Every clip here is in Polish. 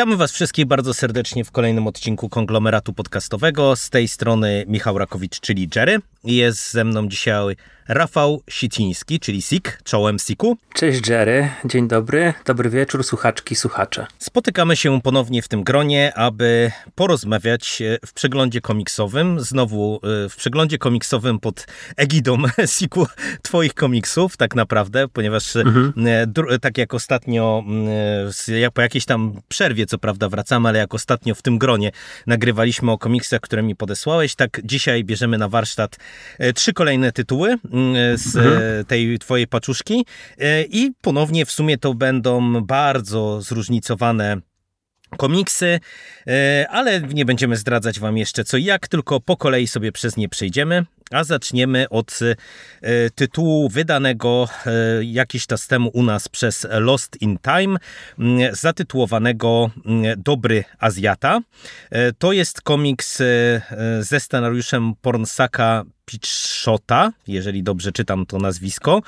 Witamy Was wszystkich bardzo serdecznie w kolejnym odcinku konglomeratu podcastowego. Z tej strony Michał Rakowicz, czyli Jerry. Jest ze mną dzisiaj Rafał Siciński, czyli Sik, czołem Siku. Cześć Jerry, dzień dobry, dobry wieczór słuchaczki, słuchacze. Spotykamy się ponownie w tym gronie, aby porozmawiać e, w przeglądzie komiksowym, znowu e, w przeglądzie komiksowym pod egidą Siku twoich komiksów tak naprawdę, ponieważ e, mhm. tak jak ostatnio, jak po jakiejś tam przerwie co prawda wracamy, ale jak ostatnio w tym gronie nagrywaliśmy o komiksach, które mi podesłałeś, tak dzisiaj bierzemy na warsztat trzy kolejne tytuły Mm, z mhm. E, tej twojej paczuszki e, i ponownie w sumie to będą bardzo zróżnicowane komiksy, e, ale nie będziemy zdradzać wam jeszcze co i jak, tylko po kolei sobie przez nie przejdziemy. A zaczniemy od tytułu wydanego jakiś czas temu u nas przez Lost in Time, zatytułowanego Dobry Azjata. To jest komiks ze scenariuszem Pornsaka Pitchshota, jeżeli dobrze czytam to nazwisko.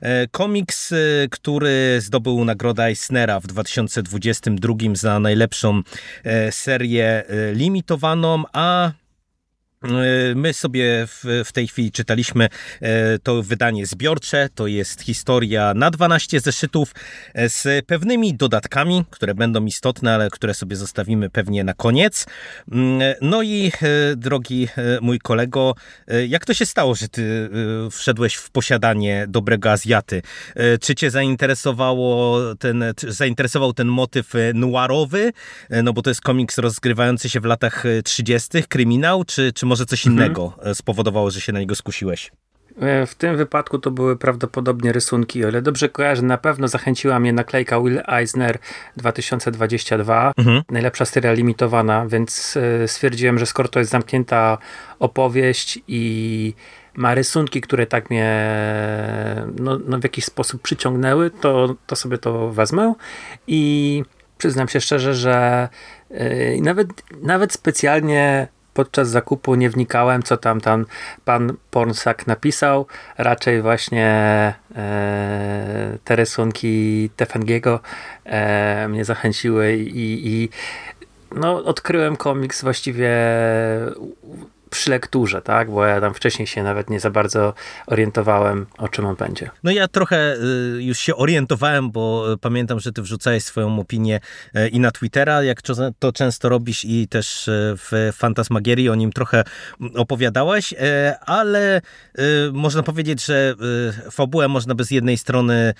E, komiks, e, który zdobył nagrodę Eisnera w 2022 za najlepszą e, serię limitowaną, a E, my sobie w, w, tej chwili czytaliśmy e, to wydanie zbiorcze. To jest historia na 12 zeszytów e, z pewnymi dodatkami, które będą istotne, ale które sobie zostawimy pewnie na koniec. Mm, no i drogi mój kolego, jak to się stało, że ty wszedłeś w posiadanie dobrego Azjaty? Czy cię zainteresowało ten, zainteresował ten motyw noirowy? No bo to jest komiks rozgrywający się w latach 30., kryminał, czy, czy może coś mhm. innego mhm. spowodowało, że się na niego skusiłeś? E, w tym wypadku to były prawdopodobnie rysunki, o ile dobrze kojarzę, na pewno zachęciła mnie naklejka Will Eisner 2022, mhm. najlepsza seria limitowana, więc e, stwierdziłem, że skoro to jest zamknięta opowieść i ma rysunki, które tak mnie no, no w jakiś sposób przyciągnęły, to, to sobie to wezmę i przyznam się szczerze, że nawet, nawet specjalnie podczas zakupu nie wnikałem, co tam, tam pan Pornsak napisał. Raczej właśnie e, te rysunki Tefengiego e, mnie zachęciły i, i no, odkryłem komiks właściwie przy lekturze, tak? Bo ja tam wcześniej się nawet nie za bardzo orientowałem, o czym on będzie. No ja trochę y, już się orientowałem, bo y, pamiętam, że ty wrzucałeś swoją opinię y, i na Twittera, jak to często robisz i też w Fantasmagierii o nim trochę opowiadałeś, ale można powiedzieć, że fabułę można by z jednej strony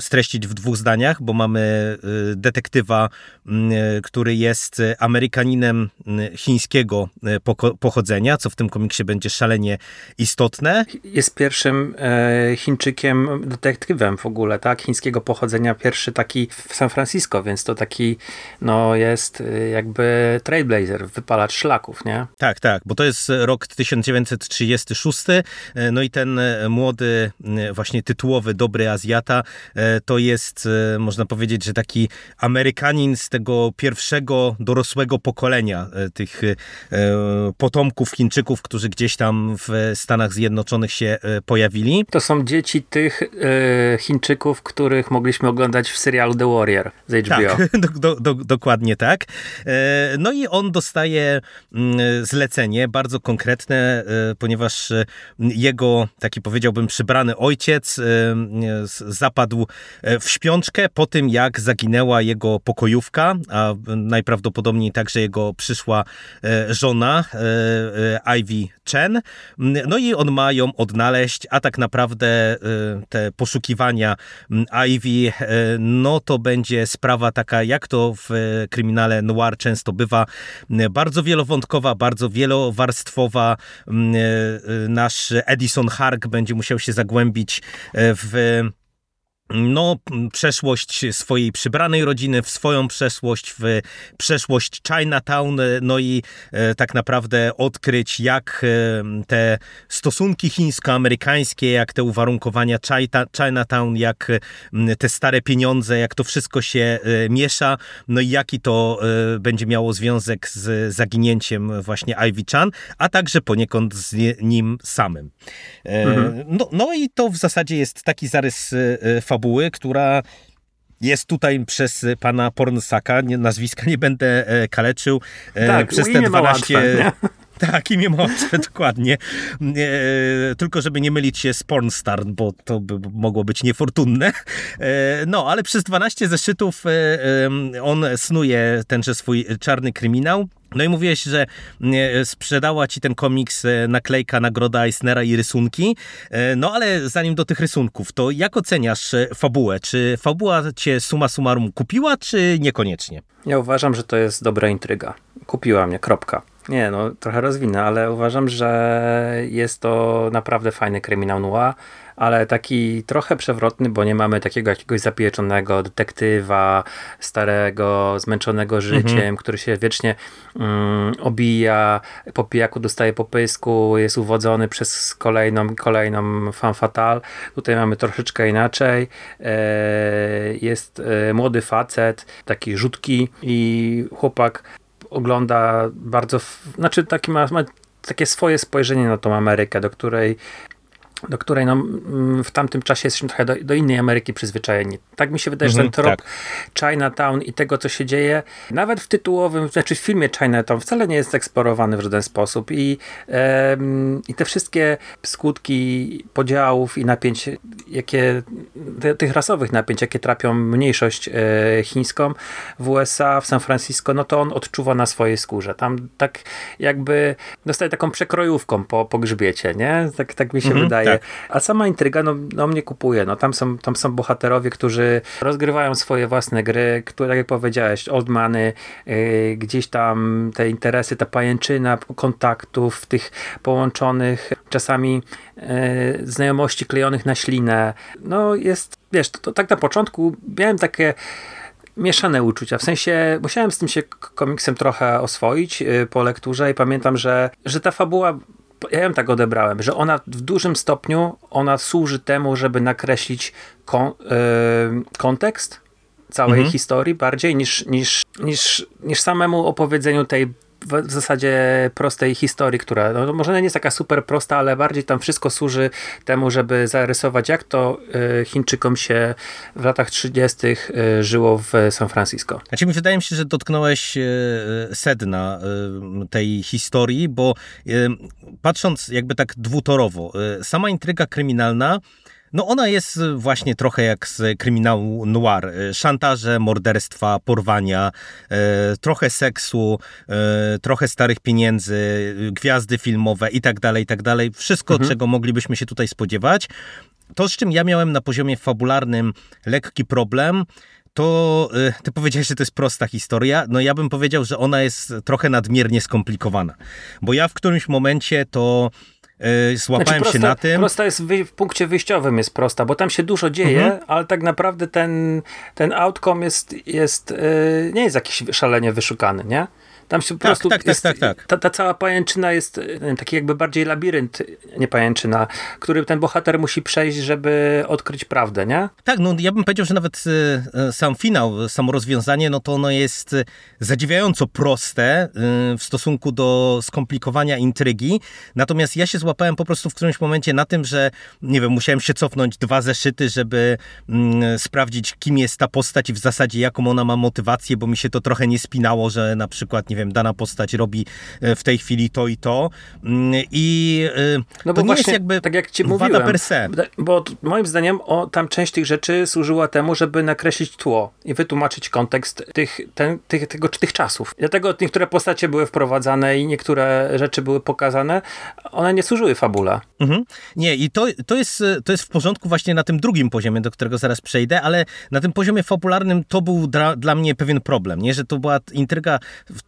streścić w dwóch zdaniach, bo mamy detektywa, który jest Amerykaninem chińskiego pochodzenia, co w tym komiksie będzie szalenie istotne. Jest pierwszym e, Chińczykiem, detektywem w ogóle, tak? Chińskiego pochodzenia, pierwszy taki w San Francisco, więc to taki, no jest e, jakby trailblazer, wypalacz szlaków, nie? Tak, tak, bo to jest rok 1936, e, no i ten e, młody, właśnie tytułowy, dobry Azjata, to jest, można powiedzieć, że taki Amerykanin z tego pierwszego dorosłego pokolenia tych potomków potomków Chińczyków, którzy gdzieś tam w Stanach Zjednoczonych się e, pojawili. To są dzieci tych e, Chińczyków, których mogliśmy oglądać w serialu The Warrior z HBO. Tak, do, do, dokładnie tak. E, no i on dostaje mm, zlecenie bardzo konkretne, ponieważ jego, taki powiedziałbym, przybrany ojciec zapadł w śpiączkę po tym, jak zaginęła jego pokojówka, a najprawdopodobniej także jego przyszła żona, Ivy Chen. No i on ma ją odnaleźć, a tak naprawdę y, te poszukiwania Ivy, y, no to będzie sprawa taka, jak to w kryminale noir często bywa, bardzo wielowątkowa, bardzo wielowarstwowa. Nasz Edison Hark będzie musiał się zagłębić w no, przeszłość swojej przybranej rodziny, w swoją przeszłość, w przeszłość Chinatown, no i e, tak naprawdę odkryć, jak e, te stosunki chińsko-amerykańskie, jak te uwarunkowania Chinatown, jak te stare pieniądze, jak to wszystko się e, miesza, no i jaki to będzie miało związek z zaginięciem właśnie Ivy Chan, a także poniekąd z nim samym. Mhm. No, no i to w zasadzie jest taki zarys fabuły fabuły, która jest tutaj przez pana Pornsaka, nazwiska nie będę kaleczył, tak, przez te 12... Łatwe, tak, imię małże, dokładnie. E, tylko żeby nie mylić się z Pornstar, bo to by mogło być niefortunne. E, no, ale przez 12 zeszytów e, on snuje tenże swój czarny kryminał. No i mówiłeś, że sprzedała ci ten komiks naklejka Nagroda Eisnera i rysunki. No ale zanim do tych rysunków, to jak oceniasz fabułę? Czy fabuła cię suma summarum kupiła, czy niekoniecznie? Ja uważam, że to jest dobra intryga. Kupiła mnie, kropka. Nie, no trochę rozwinę, ale uważam, że jest to naprawdę fajny kryminał noir, ale taki trochę przewrotny, bo nie mamy takiego jakiegoś zapieczonego detektywa, starego, zmęczonego życiem, mhm. który się wiecznie mm, obija, po pijaku dostaje popysku, jest uwodzony przez kolejną, kolejną fan fatal. Tutaj mamy troszeczkę inaczej. E, jest e, młody facet, taki rzutki i chłopak ogląda bardzo, znaczy taki ma, ma takie swoje spojrzenie na tą Amerykę, do której do której no, mm, w tamtym czasie jesteśmy trochę do, do innej Ameryki przyzwyczajeni. Tak mi się wydaje, że ten mhm, trop tak. Chinatown i tego, co się dzieje, nawet w tytułowym, znaczy w filmie Chinatown wcale nie jest eksplorowany w żaden sposób i, i te wszystkie skutki podziałów i napięć, jakie, te, tych rasowych napięć, jakie trapią mniejszość e, chińską w USA, w San Francisco, no to on odczuwa na swojej skórze. Tam tak jakby dostaje taką przekrojówką po, po grzbiecie, nie? Tak, tak mi się mhm, wydaje. Tak. A sama intryga, no, no mnie kupuje. No, tam, są, tam są bohaterowie, którzy rozgrywają swoje własne gry, które, tak jak powiedziałeś, old money, yy, gdzieś tam te interesy, ta pajęczyna kontaktów, tych połączonych czasami yy, znajomości klejonych na ślinę. No jest, wiesz, to, to tak na początku miałem takie mieszane uczucia. W sensie musiałem z tym się komiksem trochę oswoić yy, po lekturze i pamiętam, że, że ta fabuła ja ją tak odebrałem, że ona w dużym stopniu ona służy temu, żeby nakreślić kon, yy, kontekst całej mhm. historii bardziej niż, niż, niż, niż samemu opowiedzeniu tej w zasadzie prostej historii, która no, może nie jest taka super prosta, ale bardziej tam wszystko służy temu, żeby zarysować, jak to y, Chińczykom się w latach 30. Y, żyło w San Francisco. Znaczy, mi wydaje mi się, że dotknąłeś y, sedna tej historii, bo patrząc jakby tak dwutorowo, sama intryga kryminalna no ona jest właśnie trochę jak z kryminału noir. E, szantaże, morderstwa, porwania, e, trochę seksu, trochę starych pieniędzy, gwiazdy filmowe i tak dalej, i tak dalej. Wszystko, mhm. czego moglibyśmy się tutaj spodziewać. To, z czym ja miałem na poziomie fabularnym lekki problem, to ty powiedziałeś, że to jest prosta historia. No ja bym powiedział, że ona jest trochę nadmiernie skomplikowana. Bo ja w którymś momencie to złapałem znaczy, prosta, się na tym. Prosta jest w punkcie wyjściowym jest prosta, bo tam się dużo dzieje, mhm. ale tak naprawdę ten, ten outcome jest, jest yy, nie jest jakiś szalenie wyszukany, nie? Tam się po tak, prostu tak, tak, jest, tak, tak, Ta, ta cała pajęczyna jest wiem, taki jakby bardziej labirynt, nie pajęczyna, który ten bohater musi przejść, żeby odkryć prawdę, nie? Tak, no ja bym powiedział, że nawet e, e, sam finał, samo rozwiązanie, no to ono jest e, zadziwiająco proste w stosunku do skomplikowania intrygi. Natomiast ja się złapałem po prostu w którymś momencie na tym, że nie wiem, musiałem się cofnąć dwa zeszyty, żeby mm, sprawdzić, kim jest ta postać i w zasadzie jaką ona ma motywację, bo mi się to trochę nie spinało, że na przykład, nie wiem, wiem, dana postać robi e, w tej chwili to i to. Mm, I e, no to nie jest jakby tak jak ci mówiłem, per se. Bo moim zdaniem o, tam część tych rzeczy służyła temu, żeby nakreślić tło i wytłumaczyć kontekst tych, ten, tych, tego, tych czasów. Dlatego niektóre postacie były wprowadzane i niektóre rzeczy były pokazane, one nie służyły fabule. Mhm. Nie, i to, to, jest, to jest w porządku właśnie na tym drugim poziomie, do którego zaraz przejdę, ale na tym poziomie fabularnym to był dla, dla mnie pewien problem, nie? że to była intryga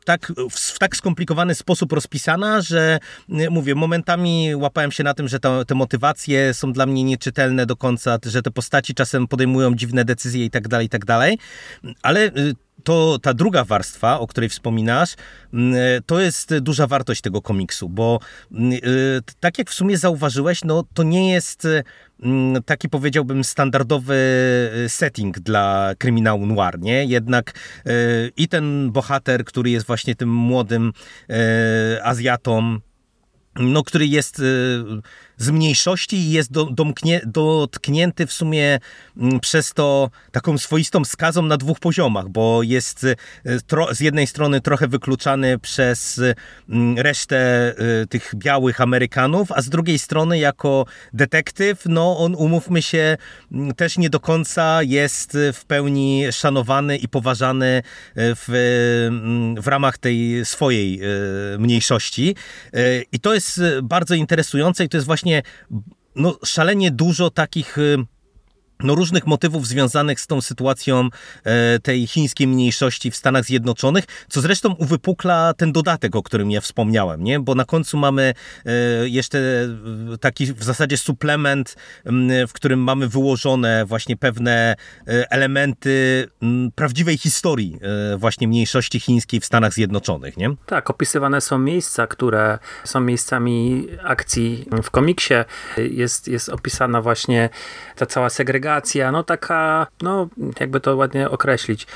tak w, w, tak skomplikowany sposób rozpisana, że y, mówię, momentami łapałem się na tym, że to, te motywacje są dla mnie nieczytelne do końca, że te postaci czasem podejmują dziwne decyzje i tak dalej, i tak dalej. Ale y, to ta druga warstwa, o której wspominasz, mm, to jest duża wartość tego komiksu, bo mm, y, tak jak w sumie zauważyłeś, no to nie jest mm, taki powiedziałbym standardowy setting dla kryminału noir, nie? Jednak i ten bohater, który jest właśnie tym młodym Azjatą, no, który jest z mniejszości i jest do, domknie, dotknięty w sumie mm, przez to taką swoistą skazą na dwóch poziomach, bo jest y, tro, z jednej strony trochę wykluczany przez mm, resztę y, tych białych Amerykanów, a z drugiej strony jako detektyw, no on umówmy się, mm, też nie do końca jest w pełni szanowany i poważany w, w ramach tej swojej mniejszości. I to jest bardzo interesujące i to jest właśnie właśnie no, szalenie dużo takich y, no, różnych motywów związanych z tą sytuacją e, tej chińskiej mniejszości w Stanach Zjednoczonych, co zresztą uwypukla ten dodatek, o którym ja wspomniałem, nie? bo na końcu mamy e, jeszcze e, taki w zasadzie suplement, w którym mamy wyłożone właśnie pewne e, elementy prawdziwej historii e, właśnie mniejszości chińskiej w Stanach Zjednoczonych. Nie? Tak, opisywane są miejsca, które są miejscami akcji w komiksie. Jest, jest opisana właśnie ta cała segregacja no taka, no jakby to ładnie określić,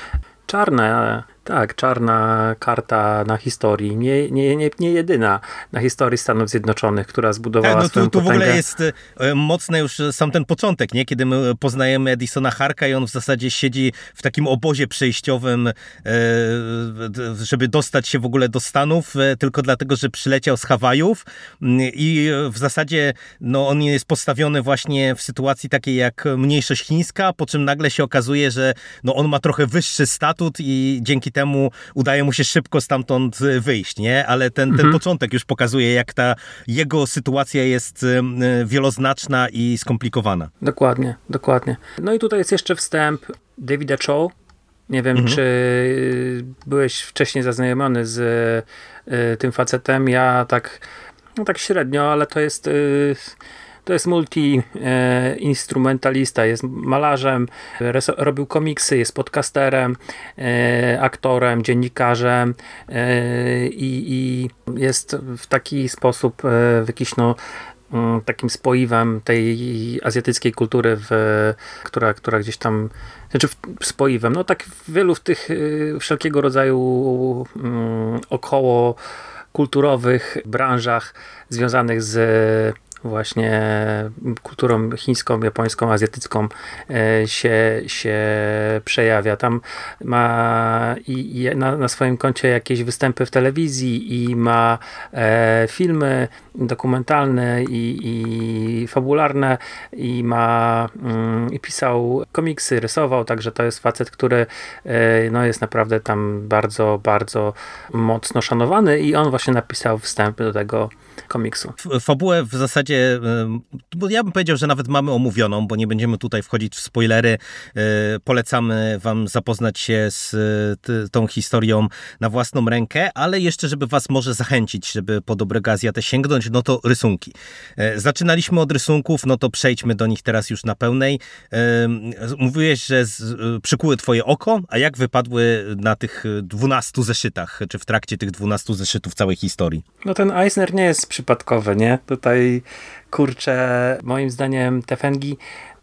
czarna tak, czarna karta na historii, nie, nie, nie, nie jedyna na historii Stanów Zjednoczonych, która zbudowała tak, no tu, tu w ogóle jest e, mocny już sam ten początek, nie? kiedy my poznajemy Edisona Harka i on w zasadzie siedzi w takim obozie przejściowym, e, żeby dostać się w ogóle do Stanów, e, tylko dlatego, że przyleciał z Hawajów mm, i w zasadzie no, on jest postawiony właśnie w sytuacji takiej jak mniejszość chińska, po czym nagle się okazuje, że no, on ma trochę wyższy statut i dzięki temu temu udaje mu się szybko stamtąd y, wyjść, nie? Ale ten, ten mhm. początek już pokazuje, jak ta jego sytuacja jest y, y, wieloznaczna i skomplikowana. Dokładnie, dokładnie. No i tutaj jest jeszcze wstęp Davida Cho. Nie wiem, mhm. czy byłeś wcześniej zaznajomiony z tym facetem. Ja tak, no tak średnio, ale to jest to jest multi-instrumentalista, jest malarzem, robił komiksy, jest podcasterem, e, aktorem, dziennikarzem e, i, i jest w taki sposób, e, w jakiś no, mm, takim spoiwem tej azjatyckiej kultury, w, która, która gdzieś tam, znaczy spoiwem, no tak wielu w tych wszelkiego rodzaju mm, około kulturowych branżach związanych z właśnie kulturą chińską, japońską, azjatycką e, się, się przejawia. Tam ma i, i na, na, swoim koncie jakieś występy w telewizji i ma e, filmy dokumentalne i, i fabularne i ma mm, i pisał komiksy, rysował, także to jest facet, który e, no, jest naprawdę tam bardzo, bardzo mocno szanowany i on właśnie napisał wstęp do tego komiksu. Fabułę w zasadzie, bo ja bym powiedział, że nawet mamy omówioną, bo nie będziemy tutaj wchodzić w spoilery. E, polecamy wam zapoznać się z tą historią na własną rękę, ale jeszcze, żeby was może zachęcić, żeby po dobrego Azjatę sięgnąć, no to rysunki. E, zaczynaliśmy od rysunków, no to przejdźmy do nich teraz już na pełnej. E, mówiłeś, że przykuły twoje oko, a jak wypadły na tych 12 zeszytach, czy w trakcie tych 12 zeszytów całej historii? No ten Eisner nie jest przypadkowe, nie? Tutaj, kurczę, moim zdaniem Tefengi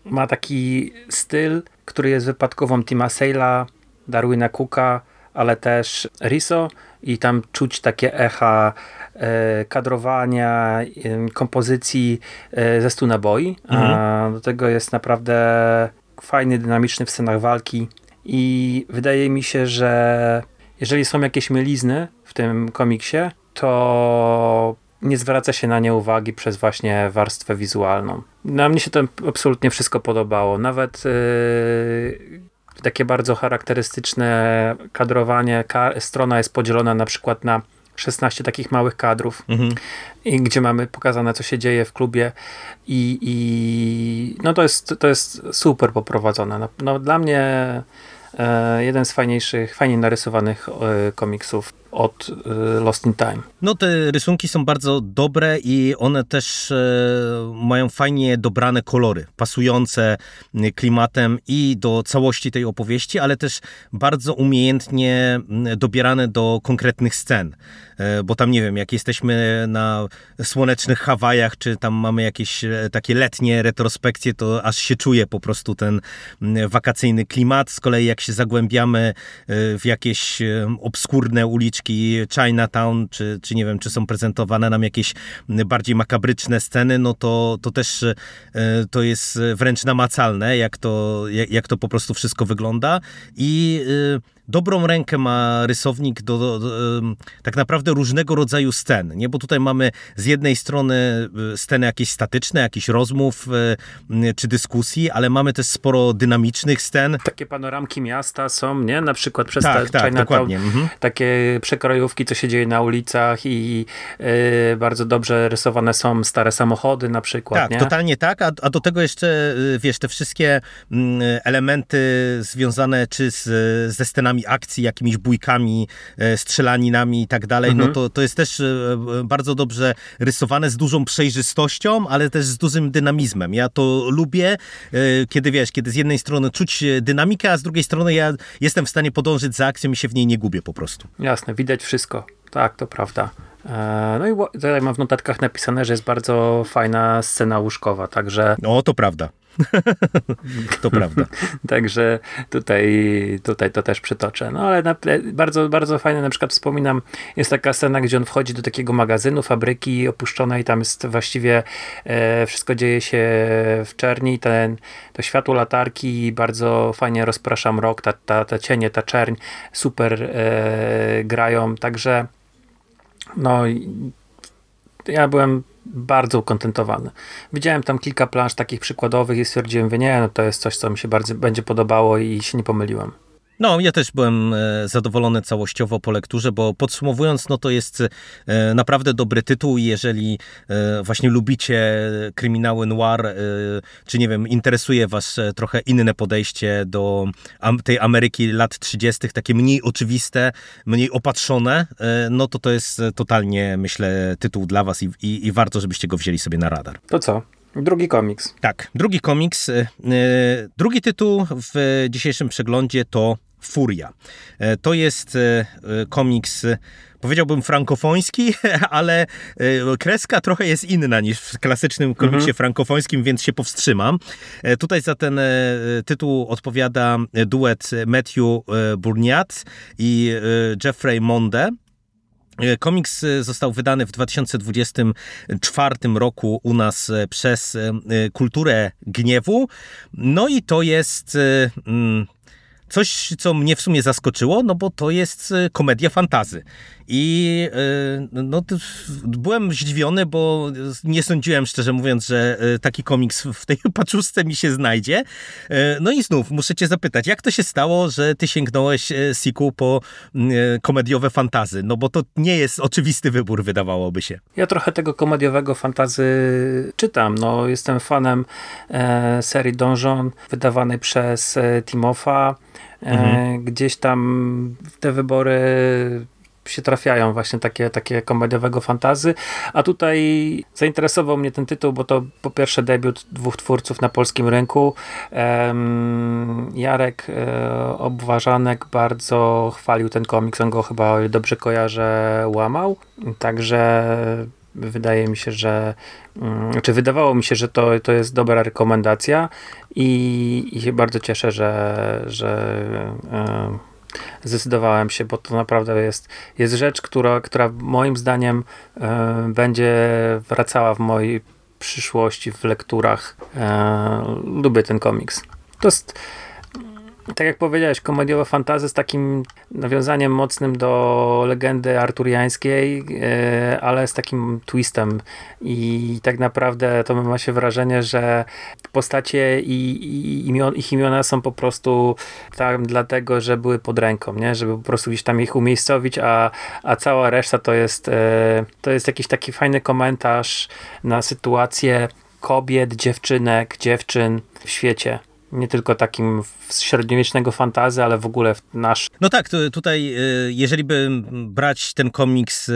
ma taki styl, który jest wypadkową Tima Sale'a, Darwina Cooka, ale też Riso i tam czuć takie echa e, kadrowania, e, kompozycji e, ze Stu Naboi. Mhm. A do tego jest naprawdę fajny, dynamiczny w scenach walki i wydaje mi się, że jeżeli są jakieś mylizny w tym komiksie, to nie zwraca się na nie uwagi przez właśnie warstwę wizualną. Na mnie się to absolutnie wszystko podobało. Nawet yy, takie bardzo charakterystyczne kadrowanie. Ka strona jest podzielona na przykład na 16 takich małych kadrów, mhm. gdzie mamy pokazane, co się dzieje w klubie i, i no to jest, to jest super poprowadzone. No, no dla mnie e, jeden z fajniejszych, fajnie narysowanych e, komiksów od y, Lost in Time. No te rysunki są bardzo dobre i one też e, mają fajnie dobrane kolory, pasujące y, klimatem i do całości tej opowieści, ale też bardzo umiejętnie dobierane do konkretnych scen. E, bo tam nie wiem, jak jesteśmy na słonecznych Hawajach, czy tam mamy jakieś e, takie letnie retrospekcje, to aż się czuje po prostu ten wakacyjny klimat. Z kolei jak się zagłębiamy w jakieś obskurne uliczki, przekrójówki Chinatown, czy, czy nie wiem, czy są prezentowane nam jakieś bardziej makabryczne sceny, no to, to też to jest wręcz namacalne, jak to, jak, jak to po prostu wszystko wygląda. I dobrą rękę ma rysownik do, do, do, tak naprawdę różnego rodzaju scen, nie? Bo tutaj mamy z jednej strony y, sceny jakieś statyczne, jakichś rozmów y, czy dyskusji, ale mamy też sporo dynamicznych scen. Takie panoramki miasta są, nie? Na przykład przez tak, tak, dokładnie. Mhm. takie przekrojówki, co się dzieje na ulicach i yy, bardzo dobrze rysowane są stare samochody na przykład, Tak, nie? totalnie tak, a, a do tego jeszcze, wiesz, te wszystkie elementy związane czy z, ze scenami akcji, jakimiś bójkami, e, strzelaninami i tak dalej, no mhm. no to, to jest też e, bardzo dobrze rysowane z dużą przejrzystością, ale też z dużym dynamizmem. Ja to lubię, e, kiedy wiesz, kiedy z jednej strony czuć dynamikę, a z drugiej strony ja jestem w stanie podążyć za akcją i się w niej nie gubię po prostu. Jasne, widać wszystko. Tak, to prawda. No i tutaj mam w notatkach napisane, że jest bardzo fajna scena łóżkowa, także... No, to prawda. to prawda. Także tutaj, tutaj to też przytoczę. No ale na, bardzo, bardzo fajne, na przykład wspominam, jest taka scena, gdzie on wchodzi do takiego magazynu, fabryki opuszczonej, tam jest właściwie e, wszystko dzieje się w czerni, ten, to światło latarki bardzo fajnie rozprasza mrok, ta, ta, ta cienie, ta czerń super e, grają, także no ja byłem bardzo ukontentowany. Widziałem tam kilka plansz takich przykładowych i stwierdziłem, że nie, no to jest coś, co mi się bardzo będzie podobało i się nie pomyliłem. No, ja też byłem e, zadowolony całościowo po lekturze, bo podsumowując, no to jest e, naprawdę dobry tytuł i jeżeli e, właśnie lubicie kryminały noir, czy nie wiem, interesuje was trochę inne podejście do tej Ameryki lat 30., takie mniej oczywiste, mniej opatrzone, no to to jest totalnie, myślę, tytuł dla was i, i, i warto, żebyście go wzięli sobie na radar. To co? Drugi komiks. Tak, drugi komiks. Drugi tytuł w dzisiejszym przeglądzie to Furia. E, to jest e, e, komiks powiedziałbym frankofoński, ale kreska trochę jest inna niż w klasycznym komiksie mhm. frankofońskim, więc się powstrzymam. Tutaj za ten tytuł odpowiada duet Matthew Burniat i Jeffrey Monde. Komiks został wydany w 2024 roku u nas przez Kulturę Gniewu. No i to jest mm, Coś, co mnie w sumie zaskoczyło, no bo to jest e, komedia fantazy. I e, no, byłem zdziwiony, bo nie sądziłem, szczerze mówiąc, że e, taki komiks w tej paczuszce mi się znajdzie. No i znów muszę cię zapytać, jak to się stało, że ty sięgnąłeś Siku po komediowe fantazy? No bo to nie jest oczywisty wybór, wydawałoby się. Ja trochę tego komediowego fantazy czytam. No, jestem fanem e, serii Donjon wydawanej przez e, Timofa. Mhm. E, gdzieś tam te wybory się trafiają właśnie takie, takie komediowego fantazy, a tutaj zainteresował mnie ten tytuł, bo to po pierwsze debiut dwóch twórców na polskim rynku. Jarek e, Obważanek bardzo chwalił ten komiks, on go chyba dobrze kojarzę, łamał, także wydaje mi się, że mm, czy wydawało mi się, że to, to jest dobra rekomendacja i, i się bardzo cieszę, że, że e, zdecydowałem się, bo to naprawdę jest, jest rzecz, która, która moim zdaniem e, będzie wracała w mojej przyszłości w lekturach. E, lubię ten komiks. To jest tak jak powiedziałeś, komediowa fantazy z takim nawiązaniem mocnym do legendy arturiańskiej, e, ale z takim twistem i tak naprawdę to ma się wrażenie, że postacie i, i imion, ich imiona są po prostu tam dlatego, że były pod ręką, nie? żeby po prostu gdzieś tam ich umiejscowić, a, a cała reszta to jest, e, to jest jakiś taki fajny komentarz na sytuację kobiet, dziewczynek, dziewczyn w świecie nie tylko takim średniowiecznego fantazy, ale w ogóle w nasz. No tak, tutaj e, jeżeli by brać ten komiks e, e,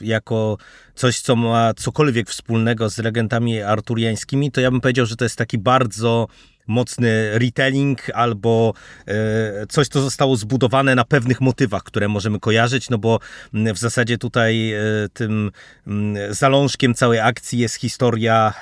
jako coś, co ma cokolwiek wspólnego z legendami arturiańskimi, to ja bym powiedział, że to jest taki bardzo mocny retelling albo coś, co zostało zbudowane na pewnych motywach, które możemy kojarzyć, no bo w zasadzie tutaj tym zalążkiem całej akcji jest historia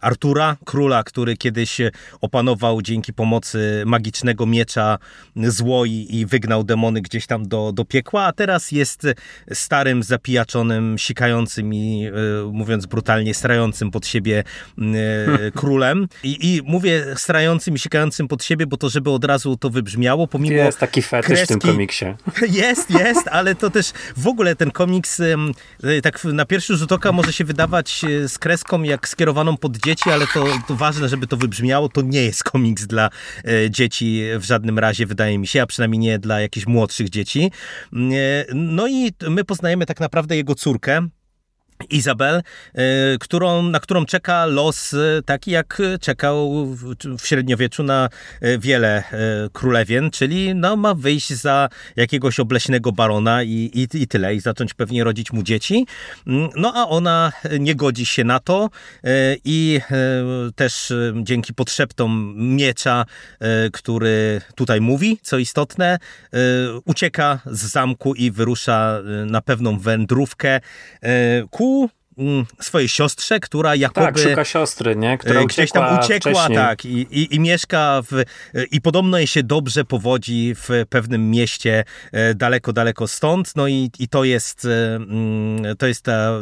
Artura, króla, który kiedyś opanował dzięki pomocy magicznego miecza zło i, i wygnał demony gdzieś tam do, do piekła, a teraz jest starym, zapijaczonym, sikającym i e, mówiąc brutalnie, strającym pod siebie e, królem. I, I mówię strającym i sikającym pod siebie, bo to żeby od razu to wybrzmiało, pomimo Jest taki fetysz kreski, w tym komiksie. Jest, jest, ale to też w ogóle ten komiks tak na pierwszy rzut oka może się wydawać z kreską jak skierowaną pod dzieci, ale to, to ważne, żeby to wybrzmiało, to nie jest komiks dla e, dzieci w żadnym razie, wydaje mi się, a przynajmniej nie dla jakichś młodszych dzieci. E, no i my poznajemy tak naprawdę jego córkę, Izabel, e, którą, na którą czeka los e, taki, jak czekał w średniowieczu na e, wiele królewien, czyli no, ma wyjść za jakiegoś obleśnego barona i, i, i tyle, i zacząć pewnie rodzić mu dzieci. Mm, no a ona nie godzi się na to i też dzięki podszeptom miecza, który tutaj mówi, co istotne, ucieka z zamku i wyrusza na pewną wędrówkę ku Swojej siostrze, która jakoby... Tak, szuka siostry, nie? Która gdzieś tam uciekła, wcześniej. tak, i, i, i, mieszka w... i podobno jej się dobrze powodzi w pewnym mieście e, daleko, daleko stąd, no i, i to jest e, mm, to jest ta, e,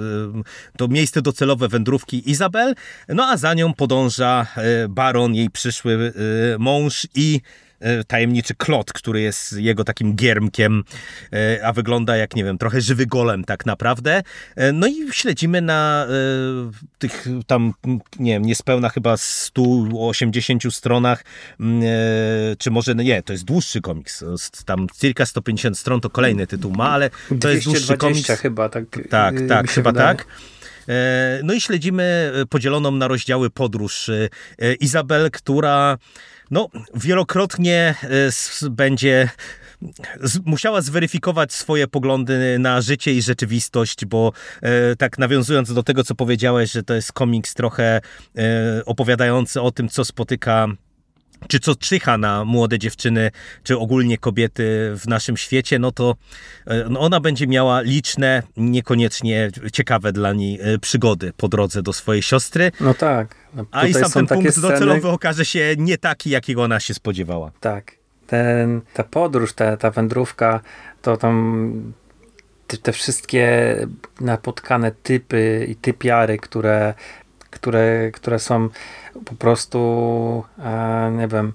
to miejsce docelowe wędrówki Izabel, no a za nią podąża baron, jej przyszły mąż i E, tajemniczy klot, który jest jego takim giermkiem, e, a wygląda jak, nie wiem, trochę żywy golem tak naprawdę. E, no i śledzimy na tych tam, nie wiem, niespełna chyba 180 stronach, czy może, no nie, to jest dłuższy komiks, tam circa 150 stron to kolejny tytuł ma, ale to jest dłuższy komiks. chyba, tak. Tak, tak, chyba wydaje. tak. No i śledzimy podzieloną na rozdziały podróż Izabel, która no, wielokrotnie e, będzie musiała zweryfikować swoje poglądy na życie i rzeczywistość, bo e, tak nawiązując do tego, co powiedziałeś, że to jest komiks trochę e, opowiadający o tym, co spotyka czy co czyha na młode dziewczyny, czy ogólnie kobiety w naszym świecie, no to no ona będzie miała liczne, niekoniecznie ciekawe dla niej przygody po drodze do swojej siostry. No tak. No, A i sam ten punkt sceny... docelowy okaże się nie taki, jakiego ona się spodziewała. Tak. Ten, ta podróż, ta, ta wędrówka, to tam te, te wszystkie napotkane typy i typiary, które, które, które są po prostu, e, nie wiem,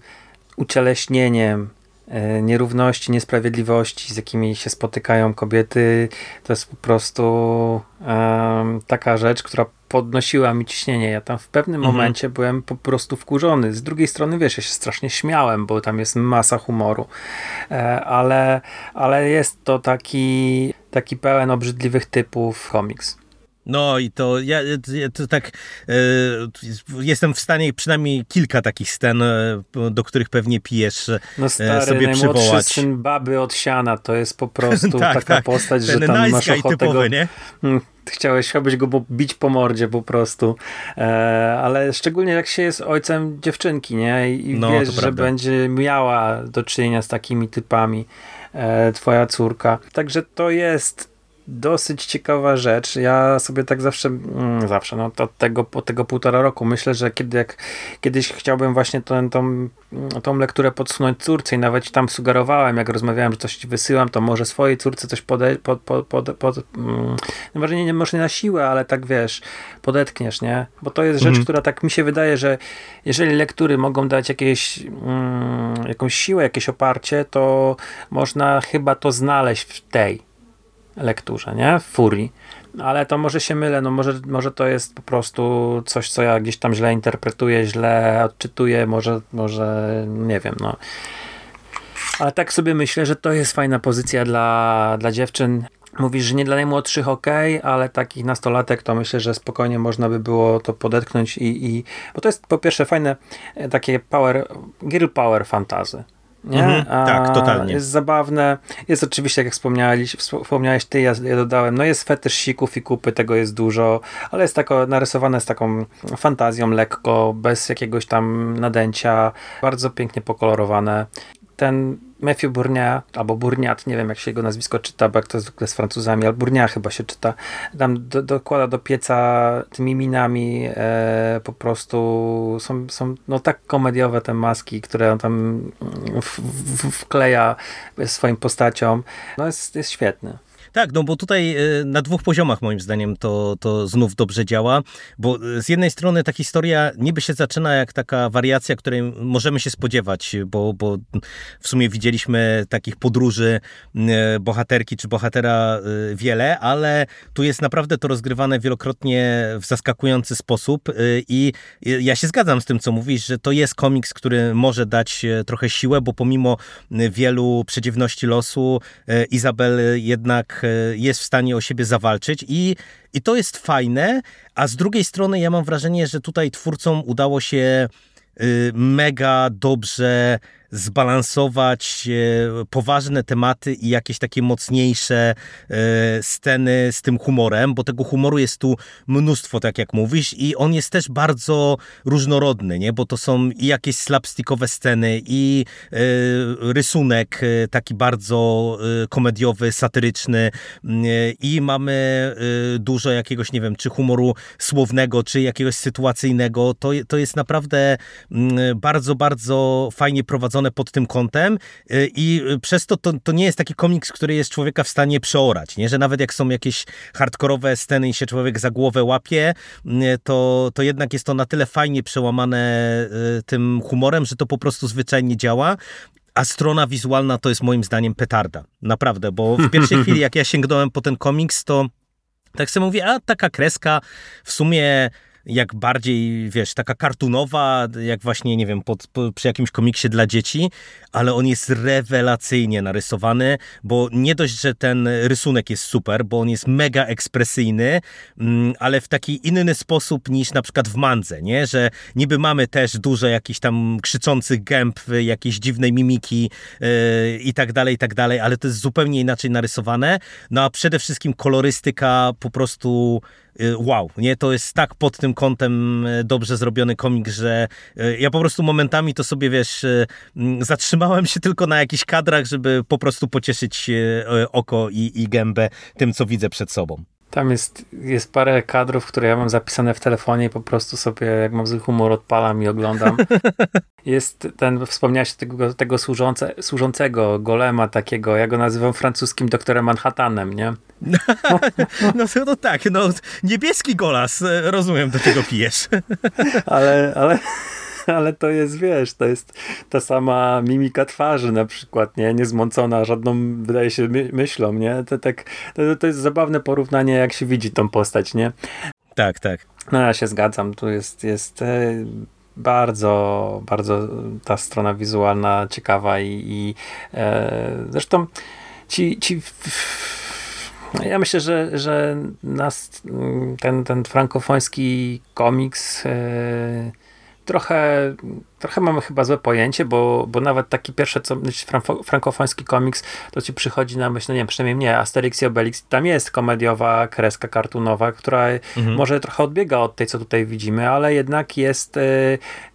ucieleśnieniem e, nierówności, niesprawiedliwości, z jakimi się spotykają kobiety, to jest po prostu e, taka rzecz, która podnosiła mi ciśnienie. Ja tam w pewnym mhm. momencie byłem po prostu wkurzony. Z drugiej strony, wiesz, ja się strasznie śmiałem, bo tam jest masa humoru. E, ale, ale jest to taki, taki pełen obrzydliwych typów komiks. No i to ja, to tak e, jestem w stanie przynajmniej kilka takich scen, e, do których pewnie pijesz e, no stary, sobie przywołać. syn baby od siana to jest po prostu tak, taka tak. postać, Ten że tam masz ochotę typowy, go... nie? Hmm, chciałeś chciałbyś go bić po mordzie po prostu. E, ale szczególnie jak się jest ojcem dziewczynki, nie? I no, wiesz, że będzie miała do czynienia z takimi typami e, twoja córka. Także to jest dosyć ciekawa rzecz. Ja sobie tak zawsze, mm, zawsze, no to tego, po tego półtora roku myślę, że kiedy jak kiedyś chciałbym właśnie tą, tą, tą lekturę podsunąć córce i nawet tam sugerowałem, jak rozmawiałem, że coś wysyłam, to może swojej córce coś pod, pod, pod, pod mm, może, nie, może nie na siłę, ale tak wiesz, podetkniesz, nie? Bo to jest rzecz, mhm. która tak mi się wydaje, że jeżeli lektury mogą dać jakieś, mm, jakąś siłę, jakieś oparcie, to można chyba to znaleźć w tej lekturze, nie? W furii. Ale to może się mylę, no może, może to jest po prostu coś, co ja gdzieś tam źle interpretuję, źle odczytuję, może, może nie wiem, no. Ale tak sobie myślę, że to jest fajna pozycja dla, dla dziewczyn. Mówisz, że nie dla najmłodszych ok, ale takich nastolatek to myślę, że spokojnie można by było to podetknąć i, i bo to jest po pierwsze fajne e, takie power, girl power fantazy. Nie? Mhm, tak, totalnie. Jest zabawne. Jest oczywiście, jak wspomniałeś, wspomniałeś ty, ja, ja, dodałem, no jest fetysz sików i kupy, tego jest dużo, ale jest tako narysowane z taką fantazją lekko, bez jakiegoś tam nadęcia, bardzo pięknie pokolorowane. Ten Matthew Burnia, albo Burniat, nie wiem jak się jego nazwisko czyta, bo jak to zwykle z Francuzami, ale Burnia chyba się czyta, tam do, dokłada do pieca tymi minami e, po prostu są, są no tak komediowe te maski, które on tam w, w, wkleja swoim postaciom. No jest, jest świetny. Tak, no bo tutaj e, na dwóch poziomach moim zdaniem to, to znów dobrze działa, bo z jednej strony ta historia niby się zaczyna jak taka wariacja, której możemy się spodziewać, bo, bo w sumie widzieliśmy takich podróży e, bohaterki czy bohatera e, wiele, ale tu jest naprawdę to rozgrywane wielokrotnie w zaskakujący sposób i ja się zgadzam z tym, co mówisz, że to jest komiks, który może dać trochę siłę, bo pomimo wielu przedziwności losu Izabel jednak jest w stanie o siebie zawalczyć i, i to jest fajne, a z drugiej strony ja mam wrażenie, że tutaj twórcom udało się y, mega dobrze zbalansować e, poważne tematy i jakieś takie mocniejsze e, sceny z tym humorem, bo tego humoru jest tu mnóstwo, tak jak mówisz, i on jest też bardzo różnorodny, nie? bo to są i jakieś slapstickowe sceny, i e, rysunek taki bardzo komediowy, satyryczny, i mamy dużo jakiegoś, nie wiem, czy humoru słownego, czy jakiegoś sytuacyjnego. To, to jest naprawdę bardzo, bardzo fajnie prowadzone pod tym kątem y, i przez to, to to nie jest taki komiks, który jest człowieka w stanie przeorać, nie? że nawet jak są jakieś hardkorowe sceny i się człowiek za głowę łapie, y, to, to jednak jest to na tyle fajnie przełamane y, tym humorem, że to po prostu zwyczajnie działa. A strona wizualna to jest moim zdaniem petarda. Naprawdę, bo w pierwszej chwili, jak ja sięgnąłem po ten komiks, to tak sobie mówię, a taka kreska w sumie jak bardziej, wiesz, taka kartunowa, jak właśnie, nie wiem, pod, po, przy jakimś komiksie dla dzieci, ale on jest rewelacyjnie narysowany, bo nie dość, że ten rysunek jest super, bo on jest mega ekspresyjny, mm, ale w taki inny sposób niż na przykład w mandze, nie? Że niby mamy też dużo jakichś tam krzyczących gęb, jakiejś dziwnej mimiki yy, i tak dalej, i tak dalej, ale to jest zupełnie inaczej narysowane, no a przede wszystkim kolorystyka po prostu wow, nie? To jest tak pod tym kątem y, dobrze zrobiony komik, że y, ja po prostu momentami to sobie, wiesz, mm, zatrzymałem się tylko na jakichś kadrach, żeby po prostu pocieszyć oko i, i gębę tym, co widzę przed sobą. Tam jest, jest parę kadrów, które ja mam zapisane w telefonie i po prostu sobie, jak mam zły humor, odpalam i oglądam. Jest ten, wspomniałeś tego, tego służące, służącego golema takiego, ja go nazywam francuskim doktorem Manhattanem, nie? No to, to tak, no niebieski golas, rozumiem do czego pijesz. Ale, ale ale to jest, wiesz, to jest ta sama mimika twarzy na przykład, nie? Niezmącona żadną, wydaje się, my myślą, nie? To, tak, to, to jest zabawne porównanie, jak się widzi tą postać, nie? Tak, tak. No ja się zgadzam, tu jest, jest e, bardzo, bardzo ta strona wizualna ciekawa i, i e, zresztą ci, ci ja myślę, że, że nas, ten, ten frankofoński komiks e, trochę, trochę mamy chyba złe pojęcie, bo, bo nawet taki pierwszy co, frankofoński komiks, to ci przychodzi na myśl, no nie wiem, przynajmniej mnie, Asterix i Obelix, tam jest komediowa kreska kartunowa, która mhm. może trochę odbiega od tej, co tutaj widzimy, ale jednak jest, e,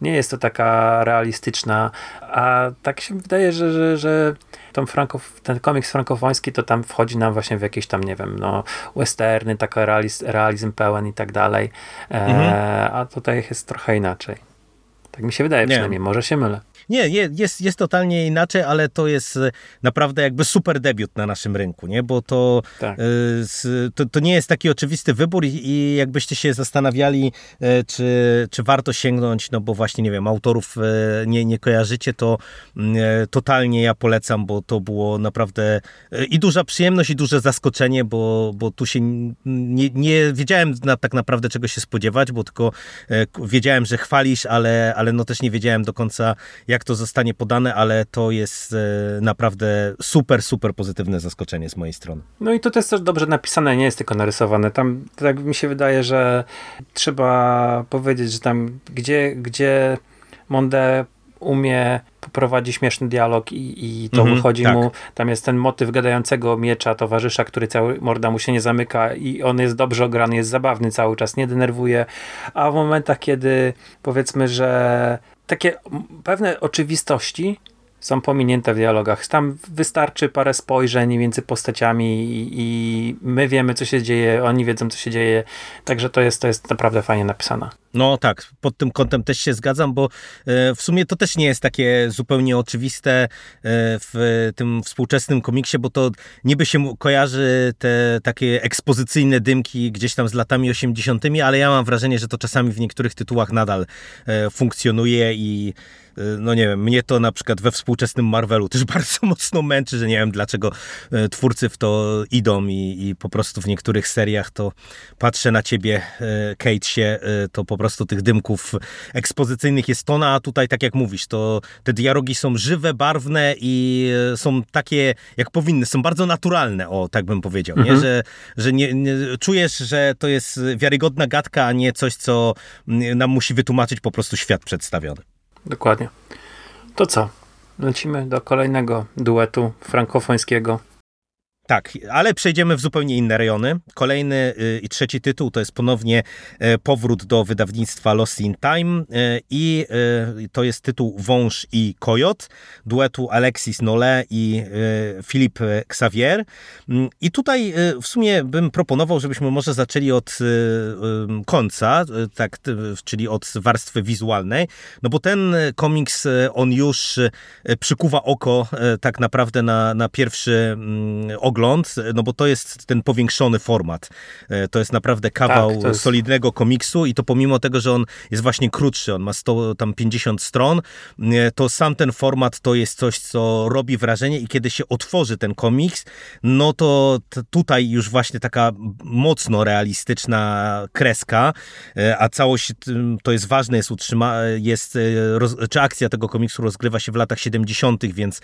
nie jest to taka realistyczna, a tak się wydaje, że, że, że ten, franko, ten komiks frankofoński to tam wchodzi nam właśnie w jakieś tam, nie wiem, no westerny, taki realizm, realizm pełen i tak dalej, e, mhm. a tutaj jest trochę inaczej. Tak mi się wydaje nie. przynajmniej, może się mylę. Nie, jest, jest totalnie inaczej, ale to jest e, naprawdę jakby super debiut na naszym rynku, nie? Bo to, tak. E, to, to, nie jest taki oczywisty wybór i, i jakbyście się zastanawiali, e, czy, czy warto sięgnąć, no bo właśnie, nie wiem, autorów nie, nie kojarzycie, to mm, totalnie ja polecam, bo to było naprawdę i duża przyjemność, i duże zaskoczenie, bo, bo tu się nie, nie wiedziałem na, tak naprawdę czego się spodziewać, bo tylko wiedziałem, że chwalisz, ale, ale no też nie wiedziałem do końca, jak jak to zostanie podane, ale to jest e, naprawdę super, super pozytywne zaskoczenie z mojej strony. No i to jest też dobrze napisane, nie jest tylko narysowane. Tam tak mi się wydaje, że trzeba powiedzieć, że tam gdzie, gdzie Monde umie poprowadzić śmieszny dialog i, i to mhm, wychodzi tak. mu, tam jest ten motyw gadającego miecza, towarzysza, który cały morda mu się nie zamyka i on jest dobrze ograny, jest zabawny cały czas, nie denerwuje, a w momentach, kiedy powiedzmy, że takie pewne oczywistości są pominięte w dialogach. Tam wystarczy parę spojrzeń między postaciami i, i my wiemy, co się dzieje, oni wiedzą, co się dzieje, także to jest, to jest naprawdę fajnie napisane. No tak, pod tym kątem też się zgadzam, bo e, w sumie to też nie jest takie zupełnie oczywiste e, w tym współczesnym komiksie, bo to niby się kojarzy te takie ekspozycyjne dymki gdzieś tam z latami 80., ale ja mam wrażenie, że to czasami w niektórych tytułach nadal e, funkcjonuje i no nie wiem, mnie to na przykład we współczesnym Marvelu też bardzo mocno męczy, że nie wiem dlaczego y, twórcy w to idą i, i po prostu w niektórych seriach to patrzę na ciebie, y, Kate się, to po prostu tych dymków ekspozycyjnych jest tona, a tutaj tak jak mówisz, to te dialogi są żywe, barwne i są takie, jak powinny, są bardzo naturalne, o tak bym powiedział, mhm. nie? że, że nie, nie, czujesz, że to jest wiarygodna gadka, a nie coś, co nam musi wytłumaczyć po prostu świat przedstawiony. Dokładnie. To co? Lecimy do kolejnego duetu frankofońskiego. Tak, ale przejdziemy w zupełnie inne rejony. Kolejny y, i trzeci tytuł to jest ponownie y, powrót do wydawnictwa Lost in Time y, i to jest tytuł Wąż i Kojot, duetu Alexis Nole i Philippe Xavier. Mm, I tutaj w sumie bym proponował, żebyśmy może zaczęli od końca, tak, czyli od warstwy wizualnej, no bo ten komiks, on już przykuwa oko tak naprawdę na, na pierwszy ogląd ogląd, no bo to jest ten powiększony format. E, to jest naprawdę kawał tak, jest... solidnego komiksu i to pomimo tego, że on jest właśnie krótszy, on ma 100, tam 50 stron, e, to sam ten format to jest coś, co robi wrażenie i kiedy się otworzy ten komiks, no to tutaj już właśnie taka mocno realistyczna kreska, e, a całość, to jest ważne, jest utrzyma, jest, czy akcja tego komiksu rozgrywa się w latach 70., więc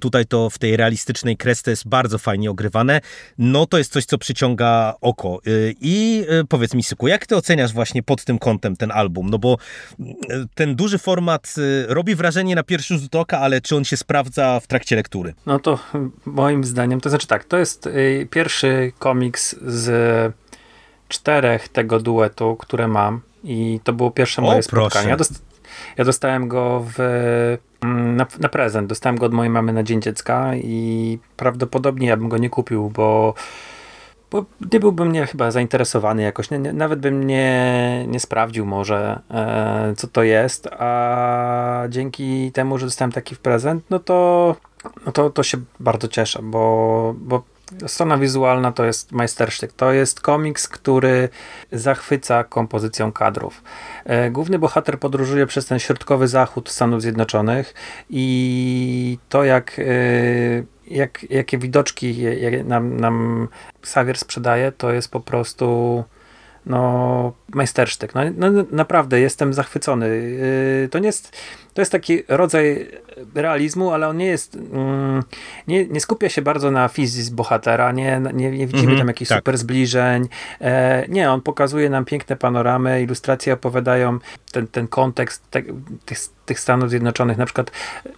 tutaj to w tej realistycznej kresce jest bardzo fajnie ogrywane, no to jest coś, co przyciąga oko. Y, I y, powiedz mi, Syku, jak ty oceniasz właśnie pod tym kątem ten album? No bo y, ten duży format robi wrażenie na pierwszy rzut oka, ale czy on się sprawdza w trakcie lektury? No to moim zdaniem, to znaczy tak, to jest pierwszy komiks z czterech tego duetu, które mam i to było pierwsze moje o, spotkanie. Ja, dost, ja dostałem go w Mm, na, na prezent. Dostałem go od mojej mamy na Dzień Dziecka i prawdopodobnie ja bym go nie kupił, bo, bo nie byłbym nie chyba zainteresowany jakoś. Nie, nie, nawet bym nie, nie sprawdził może, e, co to jest, a dzięki temu, że dostałem taki w prezent, no to, no to, to się bardzo cieszę, bo, bo strona wizualna to jest majstersztyk. To jest komiks, który zachwyca kompozycją kadrów. E, główny bohater podróżuje przez ten środkowy zachód Stanów Zjednoczonych i to jak, e, jak jakie widoczki nam, nam Xavier sprzedaje, to jest po prostu no, majstersztyk. No, no, naprawdę jestem zachwycony. Yy, to nie jest, to jest taki rodzaj realizmu, ale on nie jest, mm, nie, nie skupia się bardzo na fizji bohatera, nie, nie, nie widzimy mm -hmm, tam jakichś tak. super zbliżeń. E, nie, on pokazuje nam piękne panoramy, ilustracje opowiadają ten, ten kontekst te, tych, tych Stanów Zjednoczonych. Na przykład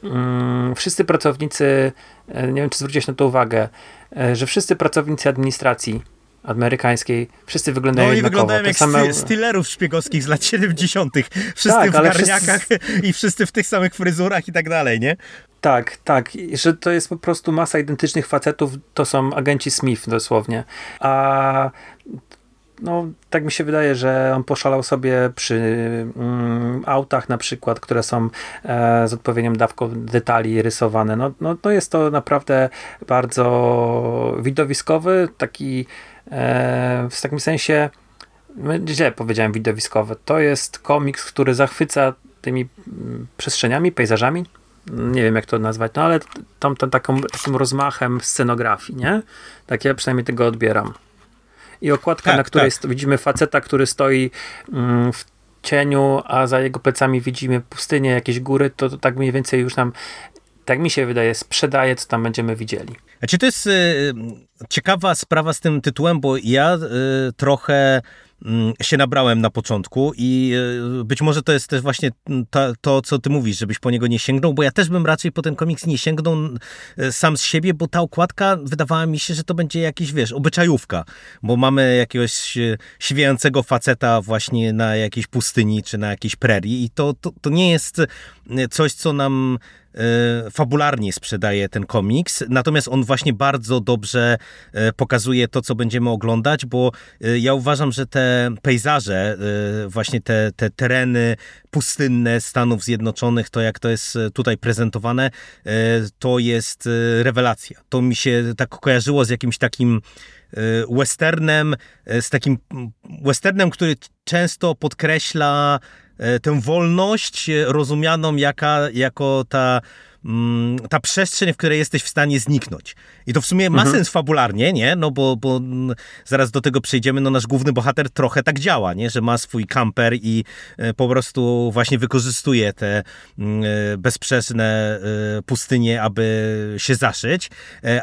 mm, wszyscy pracownicy, e, nie wiem czy zwróciłeś na to uwagę, e, że wszyscy pracownicy administracji amerykańskiej. Wszyscy wyglądają No i wyglądają jak same... Steelerów szpiegowskich z lat 70. Wszyscy tak, w garniakach wszyscy... i wszyscy w tych samych fryzurach i tak dalej, nie? Tak, tak. Że to jest po prostu masa identycznych facetów, to są agenci Smith dosłownie. A no, tak mi się wydaje, że on poszalał sobie przy mm, autach na przykład, które są e, z odpowiednią dawką detali rysowane. No, no, no jest to naprawdę bardzo widowiskowy, taki w takim sensie no, źle powiedziałem widowiskowe. To jest komiks, który zachwyca tymi mm, przestrzeniami, pejzażami. Nie wiem, jak to nazwać, no ale tam, tam taką, takim rozmachem scenografii, nie? Tak ja przynajmniej tego odbieram. I okładka, tak, na której tak. widzimy faceta, który stoi mm, w cieniu, a za jego plecami widzimy pustynię, jakieś góry, to, to tak mniej więcej już nam tak mi się wydaje, sprzedaje, co tam będziemy widzieli. Znaczy to jest y, ciekawa sprawa z tym tytułem, bo ja y, trochę Mm, się nabrałem na początku i e, być może to jest też właśnie to, to, co ty mówisz, żebyś po niego nie sięgnął, bo ja też bym raczej po ten komiks nie sięgnął e, sam z siebie, bo ta okładka wydawała mi się, że to będzie jakiś, wiesz, obyczajówka, bo mamy jakiegoś świejącego faceta właśnie na jakiejś pustyni czy na jakiejś prerii i to, to, to nie jest coś, co nam fabularnie sprzedaje ten komiks, natomiast on właśnie bardzo dobrze pokazuje to, co będziemy oglądać, bo ja uważam, że te pejzaże, właśnie te, te tereny pustynne Stanów Zjednoczonych, to jak to jest tutaj prezentowane, to jest rewelacja. To mi się tak kojarzyło z jakimś takim westernem, z takim westernem, który często podkreśla E, tę wolność e, rozumianą jaka, jako ta, mm, ta przestrzeń, w której jesteś w stanie zniknąć. I to w sumie ma mhm. sens fabularnie, nie? No bo, bo mm, zaraz do tego przejdziemy, no nasz główny bohater trochę tak działa, nie? Że ma swój kamper i e, po prostu właśnie wykorzystuje te mm, bezprzeczne pustynie, aby się zaszyć,